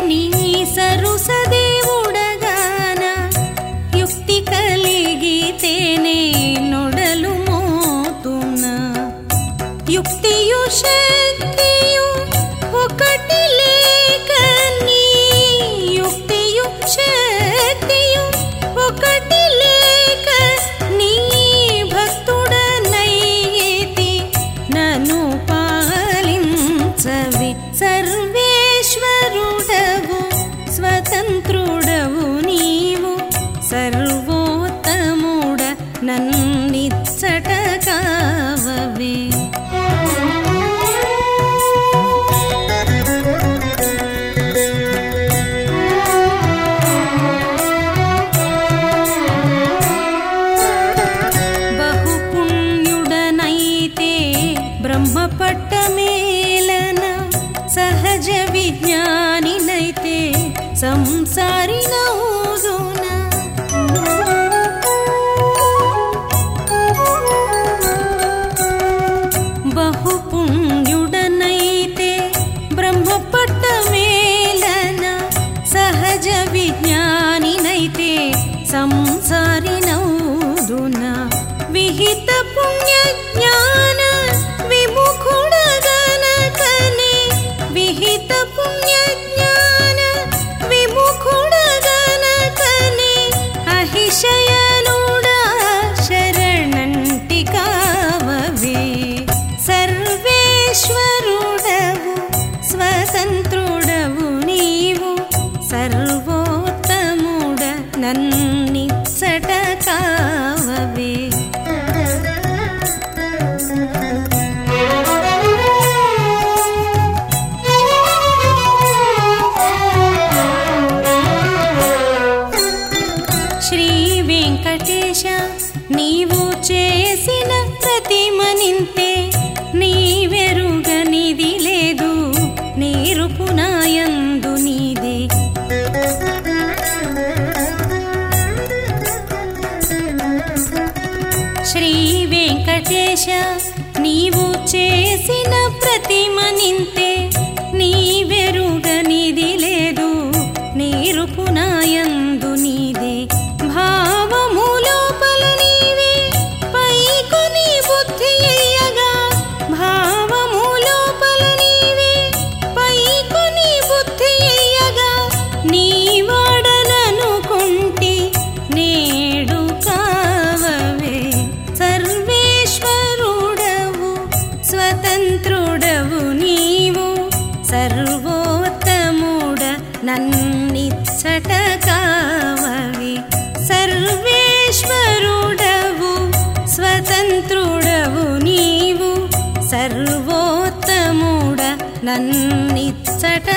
ನೀ ಸರುಸದೆ ಉಡಗಾನ ಯುಕ್ತಿ ಕಲಿಗೀತೇನೆ ನೋಡಲು ಮೋತುನ. ಯುಕ್ತಿಯು ಶಕ್ತಿಯು నన్నిచ్చట కావవే బహుపుణ్యుడనైతే బ్రహ్మపట్టమేలన సహజ విజ్ఞానినైతే हितपुण्यज्ञान विमुखुणगनकनि विहितपुण्यज्ञान विमुखुणगनकनि अहिशयनुरणिका वी सर्वेश्वरुणव स्वसन्तृणमु सर्वोत्तमुदन వెంకటేశ నీవు చేసిన ప్రతిమనింతే నీవెరుగనిది లేదు నీరుపునాయందు నీదే. శ్రీ వెంకటేశ నీవు చేసిన ప్రతిమనింతే నీవెరుగనిది లేదు నీరుపునాయందు నీదే. నన్నిచ్చట కావవి సర్వేశ్వరుడవు స్వతంత్రుడవు నీవు. సర్వోత్తముడ నన్నిచ్చట